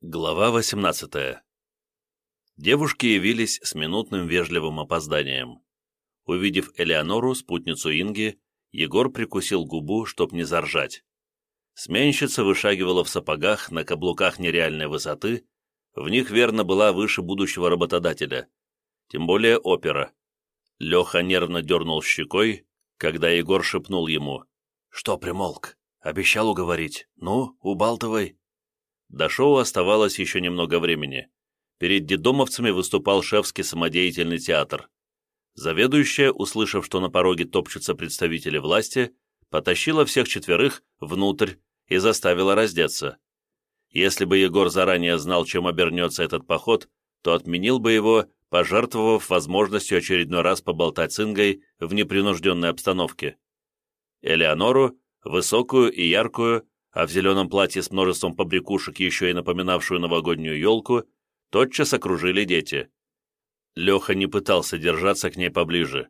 Глава 18 Девушки явились с минутным вежливым опозданием. Увидев Элеонору, спутницу Инги, Егор прикусил губу, чтоб не заржать. Сменщица вышагивала в сапогах на каблуках нереальной высоты, в них верно была выше будущего работодателя, тем более опера. Леха нервно дернул щекой, когда Егор шепнул ему. «Что примолк? Обещал уговорить. Ну, убалтывай». До шоу оставалось еще немного времени. Перед дедомовцами выступал шефский самодеятельный театр. Заведующая, услышав, что на пороге топчутся представители власти, потащила всех четверых внутрь и заставила раздеться. Если бы Егор заранее знал, чем обернется этот поход, то отменил бы его, пожертвовав возможностью очередной раз поболтать с Ингой в непринужденной обстановке. Элеонору, высокую и яркую, а в зеленом платье с множеством побрякушек, еще и напоминавшую новогоднюю елку, тотчас окружили дети. Леха не пытался держаться к ней поближе.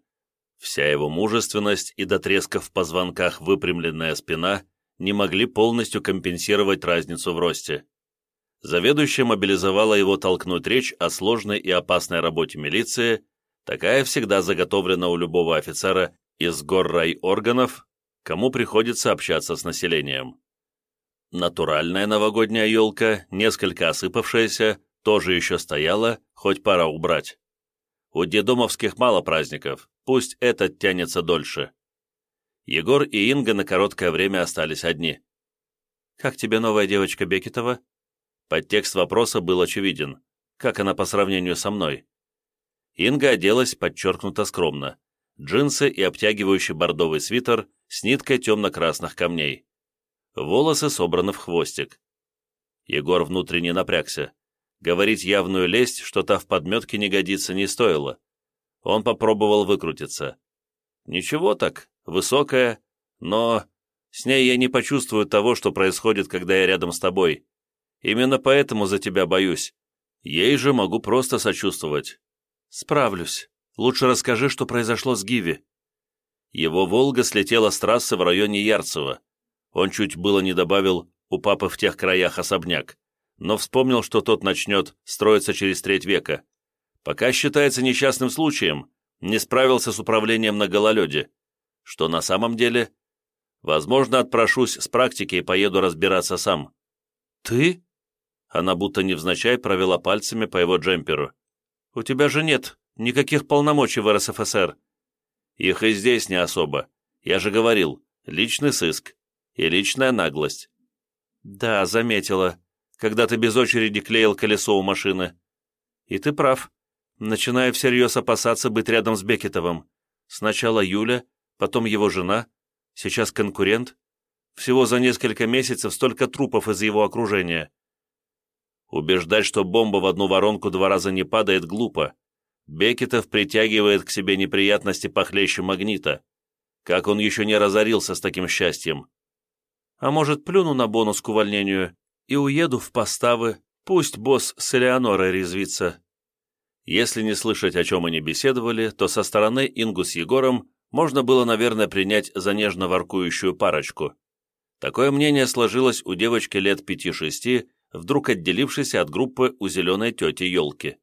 Вся его мужественность и до треска в позвонках выпрямленная спина не могли полностью компенсировать разницу в росте. Заведующая мобилизовала его толкнуть речь о сложной и опасной работе милиции, такая всегда заготовлена у любого офицера из гор райорганов, кому приходится общаться с населением. Натуральная новогодняя елка, несколько осыпавшаяся, тоже еще стояла, хоть пора убрать. У дедомовских мало праздников, пусть этот тянется дольше. Егор и Инга на короткое время остались одни. «Как тебе новая девочка Бекетова?» Подтекст вопроса был очевиден. Как она по сравнению со мной? Инга оделась подчеркнуто скромно. Джинсы и обтягивающий бордовый свитер с ниткой темно-красных камней волосы собраны в хвостик. Егор внутренне напрягся. Говорить явную лесть, что та в подметке не годится, не стоило. Он попробовал выкрутиться. Ничего так, высокая, но с ней я не почувствую того, что происходит, когда я рядом с тобой. Именно поэтому за тебя боюсь. Ей же могу просто сочувствовать. Справлюсь. Лучше расскажи, что произошло с Гиви. Его «Волга» слетела с трассы в районе Ярцево. Он чуть было не добавил «у папы в тех краях особняк», но вспомнил, что тот начнет строиться через треть века. Пока считается несчастным случаем, не справился с управлением на гололеде. Что на самом деле? Возможно, отпрошусь с практики и поеду разбираться сам. «Ты?» Она будто невзначай провела пальцами по его джемперу. «У тебя же нет никаких полномочий в РСФСР». «Их и здесь не особо. Я же говорил, личный сыск и личная наглость. Да, заметила, когда ты без очереди клеил колесо у машины. И ты прав. Начинаю всерьез опасаться быть рядом с Бекетовым. Сначала Юля, потом его жена, сейчас конкурент. Всего за несколько месяцев столько трупов из его окружения. Убеждать, что бомба в одну воронку два раза не падает, глупо. Бекетов притягивает к себе неприятности похлеще магнита. Как он еще не разорился с таким счастьем? А может, плюну на бонус к увольнению и уеду в поставы, пусть босс с Элеонорой резвится. Если не слышать, о чем они беседовали, то со стороны Ингу с Егором можно было, наверное, принять за нежно воркующую парочку. Такое мнение сложилось у девочки лет пяти-шести, вдруг отделившейся от группы у зеленой тети елки.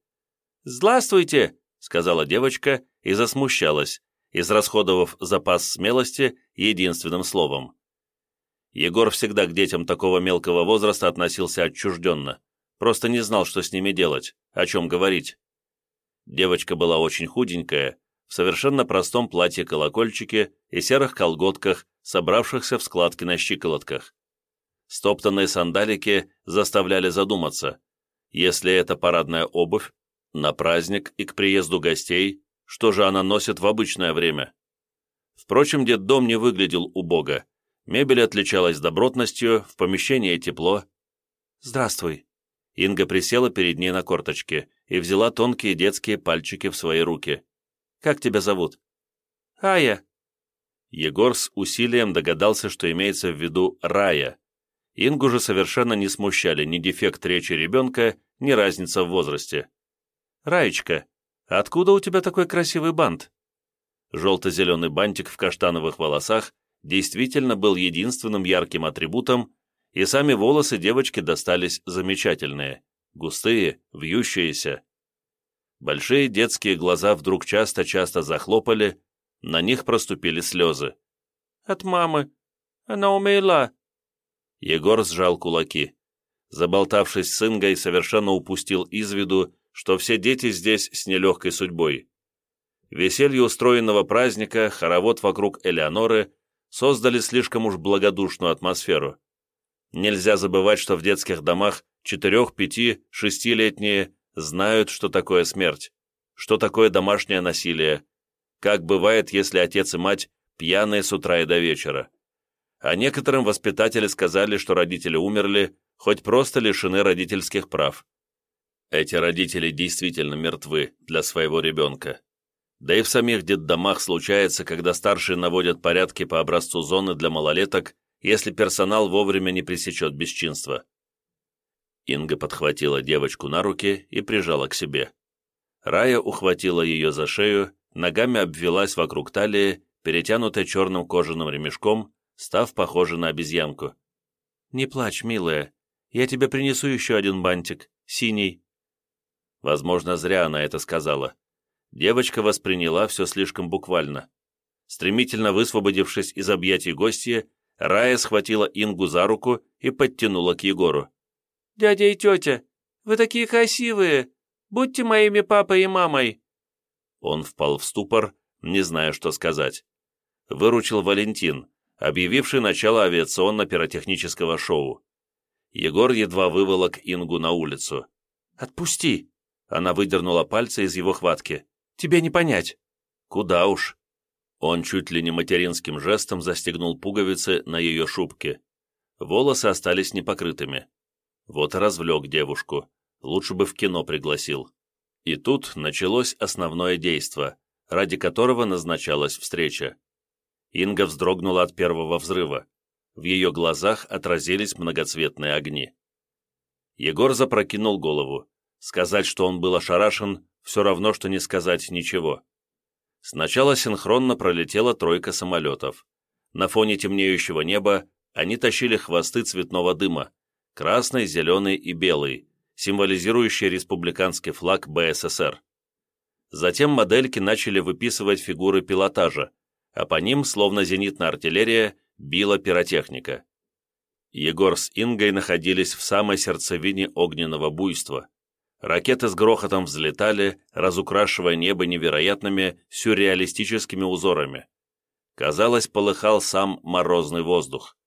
«Здравствуйте!» — сказала девочка и засмущалась, израсходовав запас смелости единственным словом. Егор всегда к детям такого мелкого возраста относился отчужденно, просто не знал, что с ними делать, о чем говорить. Девочка была очень худенькая, в совершенно простом платье-колокольчике и серых колготках, собравшихся в складки на щиколотках. Стоптанные сандалики заставляли задуматься. Если это парадная обувь, на праздник и к приезду гостей, что же она носит в обычное время? Впрочем, детдом не выглядел убого. Мебель отличалась добротностью, в помещении тепло. «Здравствуй». Инга присела перед ней на корточке и взяла тонкие детские пальчики в свои руки. «Как тебя зовут?» «Ая». Егор с усилием догадался, что имеется в виду Рая. Ингу же совершенно не смущали ни дефект речи ребенка, ни разница в возрасте. «Раечка, откуда у тебя такой красивый бант?» Желто-зеленый бантик в каштановых волосах действительно был единственным ярким атрибутом, и сами волосы девочки достались замечательные, густые, вьющиеся. Большие детские глаза вдруг часто-часто захлопали, на них проступили слезы. «От мамы. Она умерла». Егор сжал кулаки. Заболтавшись с Ингой, совершенно упустил из виду, что все дети здесь с нелегкой судьбой. Веселье устроенного праздника, хоровод вокруг Элеоноры создали слишком уж благодушную атмосферу. Нельзя забывать, что в детских домах четырех, пяти, шестилетние знают, что такое смерть, что такое домашнее насилие, как бывает, если отец и мать пьяные с утра и до вечера. А некоторым воспитатели сказали, что родители умерли, хоть просто лишены родительских прав. Эти родители действительно мертвы для своего ребенка. Да и в самих детдомах случается, когда старшие наводят порядки по образцу зоны для малолеток, если персонал вовремя не пресечет бесчинство. Инга подхватила девочку на руки и прижала к себе. Рая ухватила ее за шею, ногами обвелась вокруг талии, перетянутой черным кожаным ремешком, став похожей на обезьянку. «Не плачь, милая, я тебе принесу еще один бантик, синий». Возможно, зря она это сказала. Девочка восприняла все слишком буквально. Стремительно высвободившись из объятий гостья, Рая схватила Ингу за руку и подтянула к Егору. «Дядя и тетя, вы такие красивые! Будьте моими папой и мамой!» Он впал в ступор, не зная, что сказать. Выручил Валентин, объявивший начало авиационно-пиротехнического шоу. Егор едва выволок Ингу на улицу. «Отпусти!» Она выдернула пальцы из его хватки. «Тебе не понять!» «Куда уж!» Он чуть ли не материнским жестом застегнул пуговицы на ее шубке. Волосы остались непокрытыми. Вот развлек девушку. Лучше бы в кино пригласил. И тут началось основное действо, ради которого назначалась встреча. Инга вздрогнула от первого взрыва. В ее глазах отразились многоцветные огни. Егор запрокинул голову. Сказать, что он был ошарашен, все равно, что не сказать ничего. Сначала синхронно пролетела тройка самолетов. На фоне темнеющего неба они тащили хвосты цветного дыма, красный, зеленый и белый, символизирующие республиканский флаг БССР. Затем модельки начали выписывать фигуры пилотажа, а по ним, словно зенитная артиллерия, била пиротехника. Егор с Ингой находились в самой сердцевине огненного буйства. Ракеты с грохотом взлетали, разукрашивая небо невероятными сюрреалистическими узорами. Казалось, полыхал сам морозный воздух.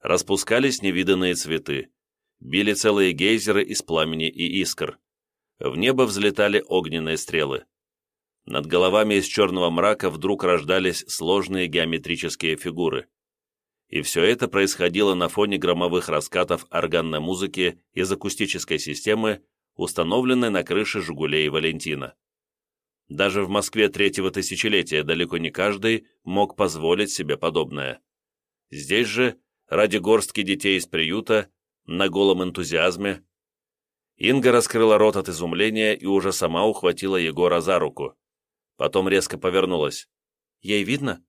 Распускались невиданные цветы. Били целые гейзеры из пламени и искр. В небо взлетали огненные стрелы. Над головами из черного мрака вдруг рождались сложные геометрические фигуры. И все это происходило на фоне громовых раскатов органной музыки из акустической системы, установленной на крыше «Жигулей» Валентина. Даже в Москве третьего тысячелетия далеко не каждый мог позволить себе подобное. Здесь же, ради горстки детей из приюта, на голом энтузиазме. Инга раскрыла рот от изумления и уже сама ухватила Егора за руку. Потом резко повернулась. «Ей видно?»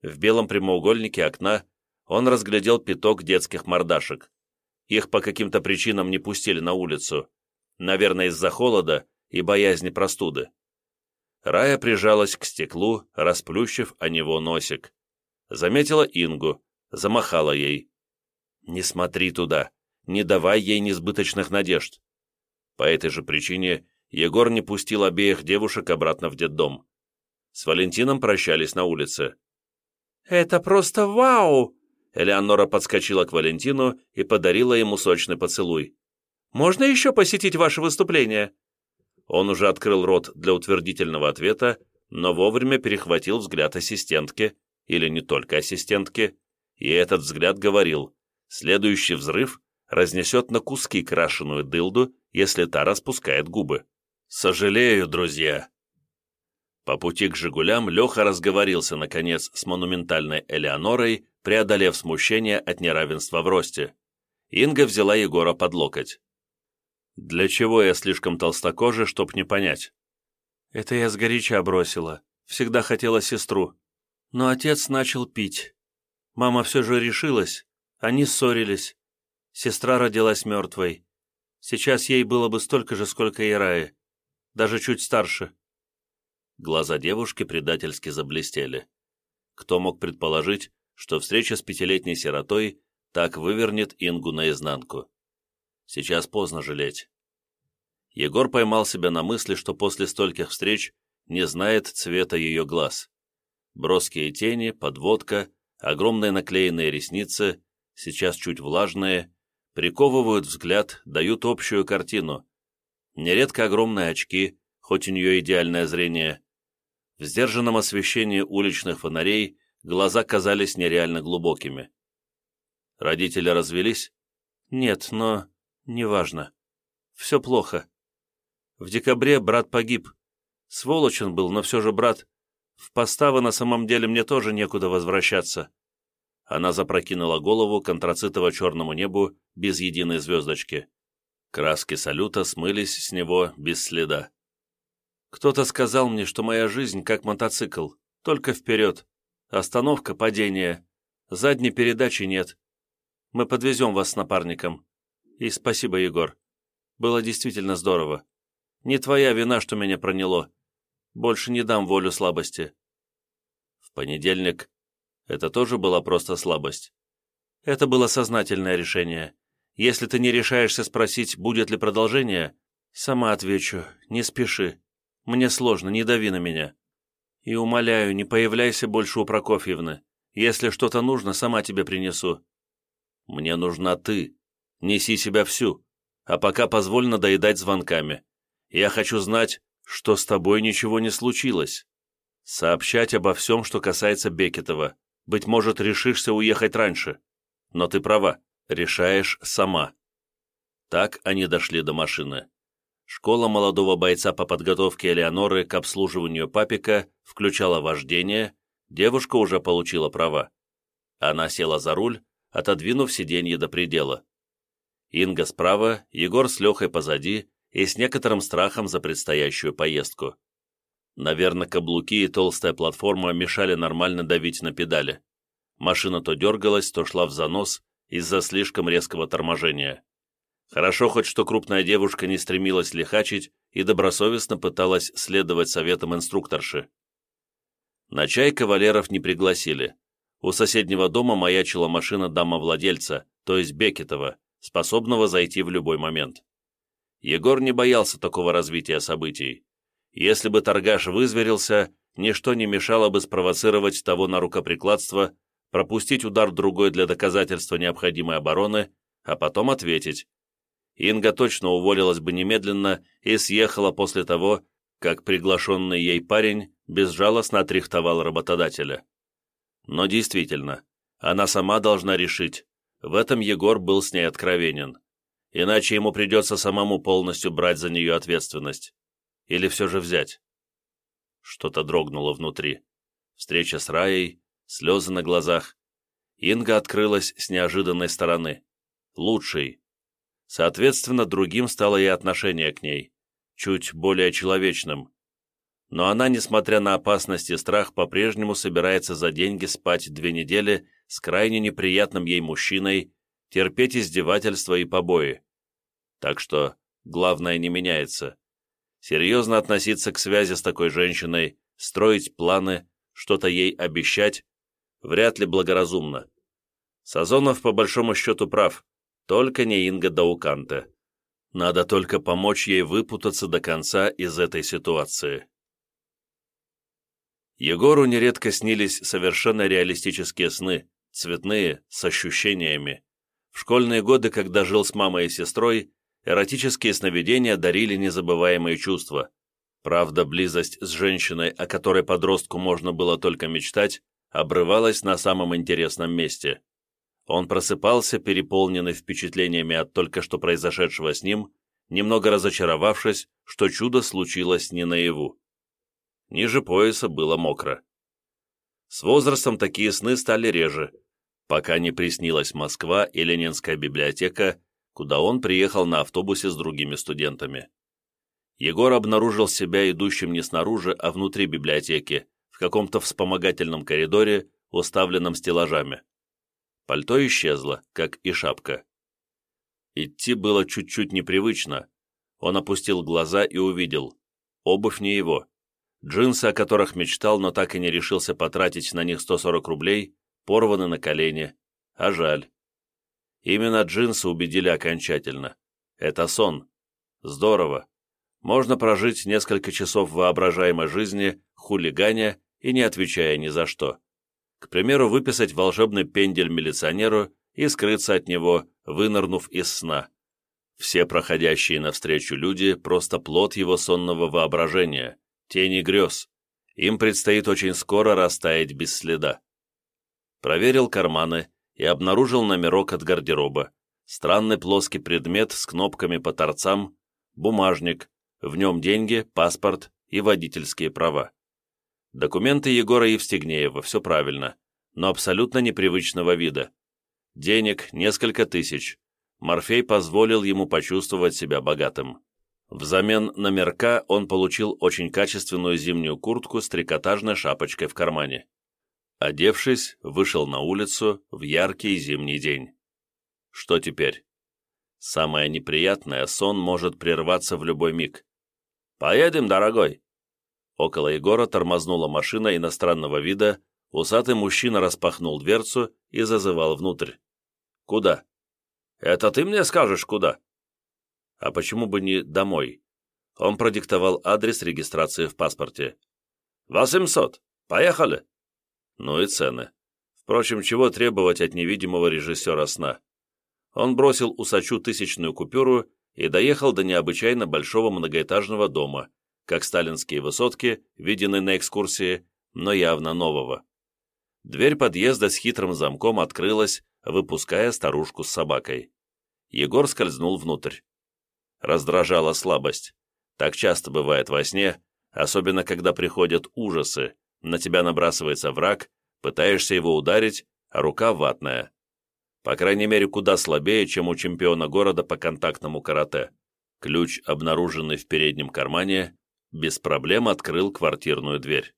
В белом прямоугольнике окна он разглядел пяток детских мордашек. Их по каким-то причинам не пустили на улицу. Наверное, из-за холода и боязни простуды. Рая прижалась к стеклу, расплющив о него носик. Заметила Ингу, замахала ей. «Не смотри туда», не давай ей несбыточных надежд. По этой же причине Егор не пустил обеих девушек обратно в детдом. С Валентином прощались на улице. «Это просто вау!» Элеонора подскочила к Валентину и подарила ему сочный поцелуй. «Можно еще посетить ваше выступление?» Он уже открыл рот для утвердительного ответа, но вовремя перехватил взгляд ассистентки, или не только ассистентки, и этот взгляд говорил, следующий взрыв разнесет на куски крашеную дылду, если та распускает губы. Сожалею, друзья. По пути к «Жигулям» Леха разговорился, наконец, с монументальной Элеонорой, преодолев смущение от неравенства в росте. Инга взяла Егора под локоть. «Для чего я слишком толстокожий, чтоб не понять?» «Это я сгоряча бросила. Всегда хотела сестру. Но отец начал пить. Мама все же решилась. Они ссорились. Сестра родилась мертвой. Сейчас ей было бы столько же, сколько и Рае. Даже чуть старше». Глаза девушки предательски заблестели. Кто мог предположить, что встреча с пятилетней сиротой так вывернет Ингу наизнанку? Сейчас поздно жалеть. Егор поймал себя на мысли, что после стольких встреч не знает цвета ее глаз. Броские тени, подводка, огромные наклеенные ресницы, сейчас чуть влажные, приковывают взгляд, дают общую картину. Нередко огромные очки, хоть у нее идеальное зрение. В сдержанном освещении уличных фонарей глаза казались нереально глубокими. Родители развелись? Нет, но... неважно. Все плохо. В декабре брат погиб. Сволочь он был, но все же брат. В поставы на самом деле мне тоже некуда возвращаться. Она запрокинула голову к антрацитово-черному небу без единой звездочки. Краски салюта смылись с него без следа. «Кто-то сказал мне, что моя жизнь как мотоцикл, только вперед. Остановка, падение. Задней передачи нет. Мы подвезем вас с напарником. И спасибо, Егор. Было действительно здорово. Не твоя вина, что меня проняло. Больше не дам волю слабости». В понедельник это тоже была просто слабость. Это было сознательное решение. Если ты не решаешься спросить, будет ли продолжение, сама отвечу, не спеши. Мне сложно, не дави на меня. И умоляю, не появляйся больше у Прокофьевны. Если что-то нужно, сама тебе принесу. Мне нужна ты. Неси себя всю. А пока позволь надоедать звонками. Я хочу знать, что с тобой ничего не случилось. Сообщать обо всем, что касается Бекетова. Быть может, решишься уехать раньше. Но ты права, решаешь сама. Так они дошли до машины. Школа молодого бойца по подготовке Элеоноры к обслуживанию папика включала вождение, девушка уже получила права. Она села за руль, отодвинув сиденье до предела. Инга справа, Егор с Лехой позади и с некоторым страхом за предстоящую поездку. Наверное, каблуки и толстая платформа мешали нормально давить на педали. Машина то дергалась, то шла в занос из-за слишком резкого торможения. Хорошо хоть, что крупная девушка не стремилась лихачить и добросовестно пыталась следовать советам инструкторши. На чай кавалеров не пригласили. У соседнего дома маячила машина дама-владельца, то есть Бекетова, способного зайти в любой момент. Егор не боялся такого развития событий. Если бы торгаш вызверился, ничто не мешало бы спровоцировать того на рукоприкладство, пропустить удар другой для доказательства необходимой обороны, а потом ответить. Инга точно уволилась бы немедленно и съехала после того, как приглашенный ей парень безжалостно отрихтовал работодателя. Но действительно, она сама должна решить, в этом Егор был с ней откровенен, иначе ему придется самому полностью брать за нее ответственность. Или все же взять? Что-то дрогнуло внутри. Встреча с Раей, слезы на глазах. Инга открылась с неожиданной стороны. Лучшей. Соответственно, другим стало и отношение к ней. Чуть более человечным. Но она, несмотря на опасность и страх, по-прежнему собирается за деньги спать две недели с крайне неприятным ей мужчиной, терпеть издевательства и побои. Так что главное не меняется серьезно относиться к связи с такой женщиной, строить планы, что-то ей обещать, вряд ли благоразумно. Сазонов по большому счету прав, только не Инга Дауканте. Надо только помочь ей выпутаться до конца из этой ситуации. Егору нередко снились совершенно реалистические сны, цветные, с ощущениями. В школьные годы, когда жил с мамой и сестрой, эротические сновидения дарили незабываемые чувства. Правда, близость с женщиной, о которой подростку можно было только мечтать, обрывалась на самом интересном месте. Он просыпался, переполненный впечатлениями от только что произошедшего с ним, немного разочаровавшись, что чудо случилось не наяву. Ниже пояса было мокро. С возрастом такие сны стали реже, пока не приснилась Москва и Ленинская библиотека, куда он приехал на автобусе с другими студентами. Егор обнаружил себя идущим не снаружи, а внутри библиотеки, в каком-то вспомогательном коридоре, уставленном стеллажами. Пальто исчезло, как и шапка. Идти было чуть-чуть непривычно. Он опустил глаза и увидел. Обувь не его. Джинсы, о которых мечтал, но так и не решился потратить на них 140 рублей, порваны на колени. А жаль. Именно джинсы убедили окончательно. Это сон. Здорово. Можно прожить несколько часов воображаемой жизни, хулиганя и не отвечая ни за что. К примеру, выписать волшебный пендель милиционеру и скрыться от него, вынырнув из сна. Все проходящие навстречу люди – просто плод его сонного воображения, тени грез. Им предстоит очень скоро растаять без следа. Проверил карманы и обнаружил номерок от гардероба. Странный плоский предмет с кнопками по торцам, бумажник, в нем деньги, паспорт и водительские права. Документы Егора Евстигнеева, все правильно, но абсолютно непривычного вида. Денег несколько тысяч. Морфей позволил ему почувствовать себя богатым. Взамен номерка он получил очень качественную зимнюю куртку с трикотажной шапочкой в кармане. Одевшись, вышел на улицу в яркий зимний день. Что теперь? Самое неприятное, сон может прерваться в любой миг. «Поедем, дорогой!» Около Егора тормознула машина иностранного вида, усатый мужчина распахнул дверцу и зазывал внутрь. «Куда?» «Это ты мне скажешь, куда?» «А почему бы не домой?» Он продиктовал адрес регистрации в паспорте. «Восемьсот. Поехали!» Ну и цены. Впрочем, чего требовать от невидимого режиссера сна? Он бросил усачу тысячную купюру и доехал до необычайно большого многоэтажного дома, как сталинские высотки, виденные на экскурсии, но явно нового. Дверь подъезда с хитрым замком открылась, выпуская старушку с собакой. Егор скользнул внутрь. Раздражала слабость. Так часто бывает во сне, особенно когда приходят ужасы, на тебя набрасывается враг, пытаешься его ударить, а рука ватная. По крайней мере, куда слабее, чем у чемпиона города по контактному карате. Ключ, обнаруженный в переднем кармане, без проблем открыл квартирную дверь.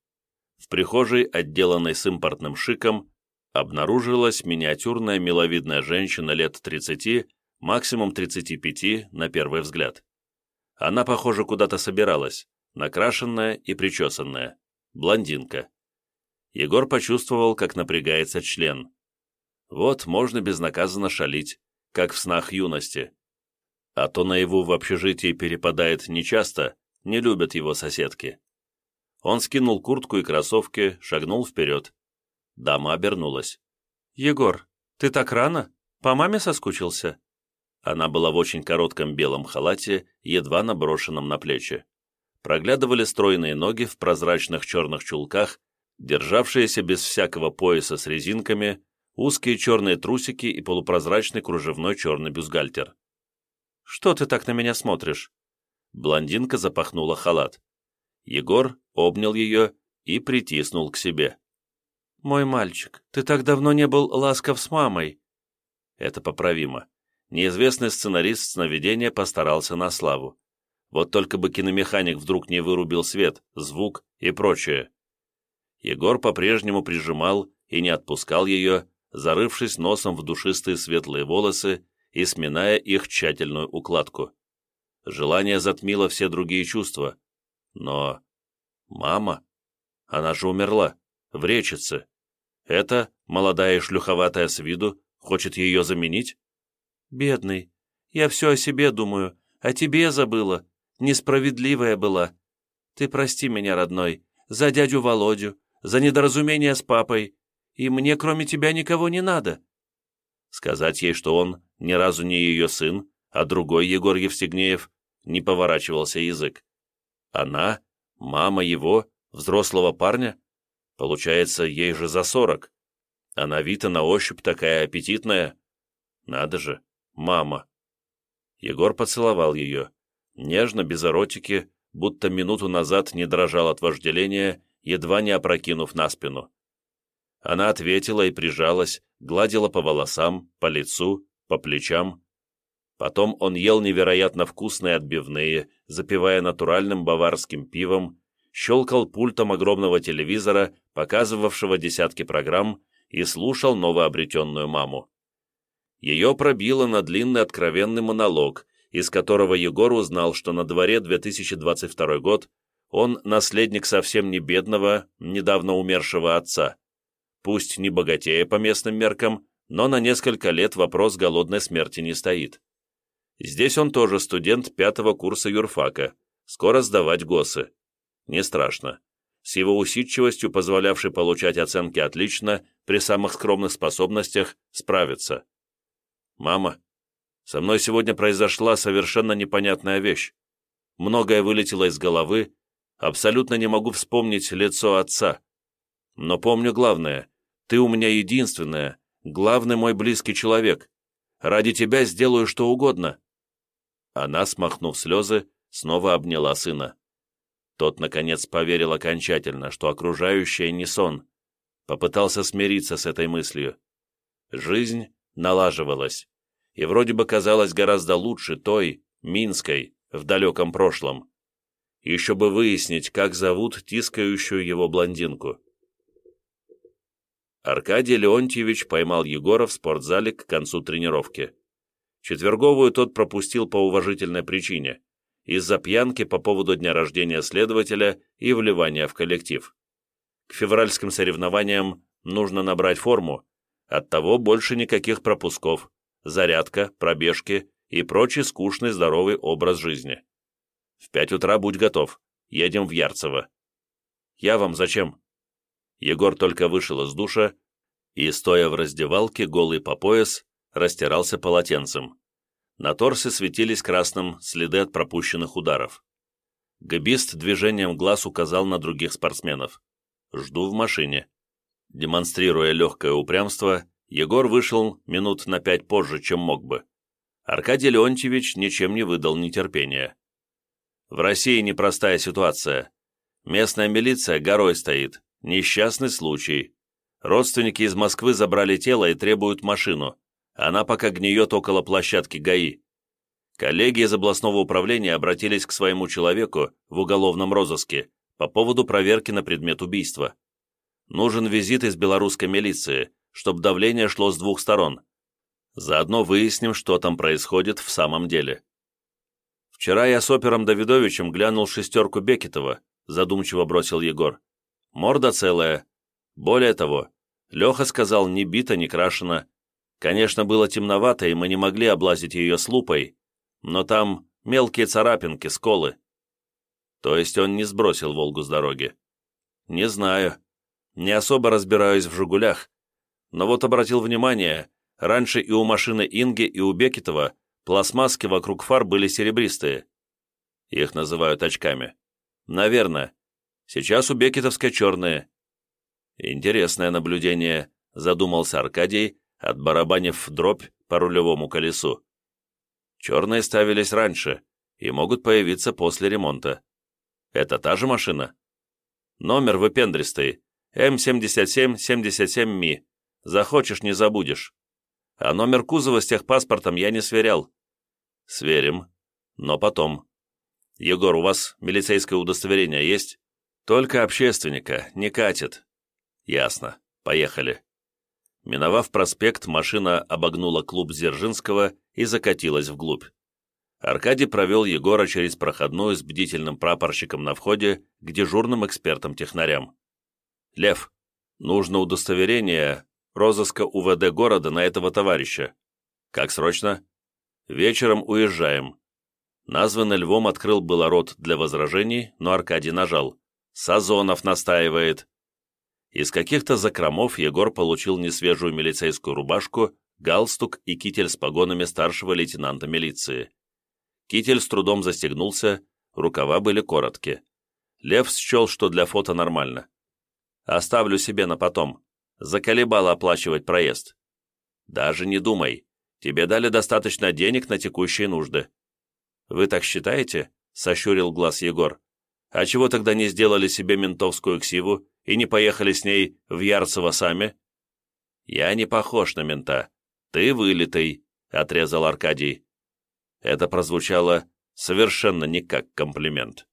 В прихожей, отделанной с импортным шиком, обнаружилась миниатюрная миловидная женщина лет 30, максимум 35 на первый взгляд. Она, похоже, куда-то собиралась, накрашенная и причесанная, блондинка. Егор почувствовал, как напрягается член. Вот можно безнаказанно шалить, как в снах юности. А то наяву в общежитии перепадает нечасто, не любят его соседки. Он скинул куртку и кроссовки, шагнул вперед. Дама обернулась. «Егор, ты так рано? По маме соскучился?» Она была в очень коротком белом халате, едва наброшенном на плечи. Проглядывали стройные ноги в прозрачных черных чулках, державшиеся без всякого пояса с резинками, узкие черные трусики и полупрозрачный кружевной черный бюстгальтер. «Что ты так на меня смотришь?» Блондинка запахнула халат. Егор обнял ее и притиснул к себе. «Мой мальчик, ты так давно не был ласков с мамой». Это поправимо. Неизвестный сценарист сновидения постарался на славу. Вот только бы киномеханик вдруг не вырубил свет, звук и прочее. Егор по-прежнему прижимал и не отпускал ее, зарывшись носом в душистые светлые волосы и сминая их тщательную укладку. Желание затмило все другие чувства. Но... Мама? Она же умерла. В речице. Это, молодая и шлюховатая с виду, хочет ее заменить? Бедный. Я все о себе думаю, о тебе забыла. Несправедливая была. Ты прости меня, родной, за дядю Володю, за недоразумение с папой, и мне кроме тебя никого не надо». Сказать ей, что он ни разу не ее сын, а другой Егор Евстигнеев, не поворачивался язык. Она, мама его, взрослого парня? Получается, ей же за сорок. А на вид и на ощупь такая аппетитная. Надо же, мама. Егор поцеловал ее. Нежно, без эротики, будто минуту назад не дрожал от вожделения, едва не опрокинув на спину. Она ответила и прижалась, гладила по волосам, по лицу, по плечам. Потом он ел невероятно вкусные отбивные, запивая натуральным баварским пивом, щелкал пультом огромного телевизора, показывавшего десятки программ, и слушал новообретенную маму. Ее пробило на длинный откровенный монолог, из которого Егор узнал, что на дворе 2022 год он наследник совсем не бедного, недавно умершего отца. Пусть не богатея по местным меркам, но на несколько лет вопрос голодной смерти не стоит. Здесь он тоже студент пятого курса юрфака, скоро сдавать ГОСы. Не страшно. С его усидчивостью, позволявшей получать оценки отлично, при самых скромных способностях, справиться. «Мама, со мной сегодня произошла совершенно непонятная вещь. Многое вылетело из головы, абсолютно не могу вспомнить лицо отца. Но помню главное, ты у меня единственная, главный мой близкий человек. Ради тебя сделаю что угодно». Она, смахнув слезы, снова обняла сына. Тот, наконец, поверил окончательно, что окружающее не сон. Попытался смириться с этой мыслью. Жизнь налаживалась, и вроде бы казалась гораздо лучше той, Минской, в далеком прошлом. Еще бы выяснить, как зовут тискающую его блондинку. Аркадий Леонтьевич поймал Егора в спортзале к концу тренировки. Четверговую тот пропустил по уважительной причине – из-за пьянки по поводу дня рождения следователя и вливания в коллектив. К февральским соревнованиям нужно набрать форму, оттого больше никаких пропусков, зарядка, пробежки и прочий скучный здоровый образ жизни. В пять утра будь готов, едем в Ярцево. Я вам зачем? Егор только вышел из душа и, стоя в раздевалке, голый по пояс, растирался полотенцем. На торсе светились красным следы от пропущенных ударов. Габист движением глаз указал на других спортсменов. «Жду в машине». Демонстрируя легкое упрямство, Егор вышел минут на пять позже, чем мог бы. Аркадий Леонтьевич ничем не выдал нетерпения. В России непростая ситуация. Местная милиция горой стоит, Несчастный случай. Родственники из Москвы забрали тело и требуют машину. Она пока гниет около площадки ГАИ. Коллеги из областного управления обратились к своему человеку в уголовном розыске по поводу проверки на предмет убийства. Нужен визит из белорусской милиции, чтобы давление шло с двух сторон. Заодно выясним, что там происходит в самом деле. Вчера я с опером Давидовичем глянул шестерку Бекетова, задумчиво бросил Егор. Морда целая. Более того, Леха сказал, не бита, не крашена. Конечно, было темновато, и мы не могли облазить ее с лупой, но там мелкие царапинки, сколы. То есть он не сбросил «Волгу» с дороги? Не знаю. Не особо разбираюсь в «Жигулях». Но вот обратил внимание, раньше и у машины Инги, и у Бекетова пластмасски вокруг фар были серебристые. Их называют очками. Наверное. Сейчас у Бекетовской черные». «Интересное наблюдение», — задумался Аркадий, отбарабанив дробь по рулевому колесу. «Черные ставились раньше и могут появиться после ремонта. Это та же машина?» «Номер выпендристый. М77-77 Захочешь, не забудешь. А номер кузова с техпаспортом я не сверял». «Сверим. Но потом. Егор, у вас милицейское удостоверение есть?» Только общественника, не катит. Ясно. Поехали. Миновав проспект, машина обогнула клуб Дзержинского и закатилась вглубь. Аркадий провел Егора через проходную с бдительным прапорщиком на входе к дежурным экспертам-технарям. «Лев, нужно удостоверение розыска УВД города на этого товарища. Как срочно?» «Вечером уезжаем». Названный Львом открыл было рот для возражений, но Аркадий нажал. Сазонов настаивает. Из каких-то закромов Егор получил несвежую милицейскую рубашку, галстук и китель с погонами старшего лейтенанта милиции. Китель с трудом застегнулся, рукава были короткие. Лев счел, что для фото нормально. «Оставлю себе на потом. Заколебало оплачивать проезд». «Даже не думай. Тебе дали достаточно денег на текущие нужды». «Вы так считаете?» — сощурил глаз Егор. А чего тогда не сделали себе ментовскую ксиву и не поехали с ней в Ярцево сами? Я не похож на мента. Ты вылитый, отрезал Аркадий. Это прозвучало совершенно не как комплимент.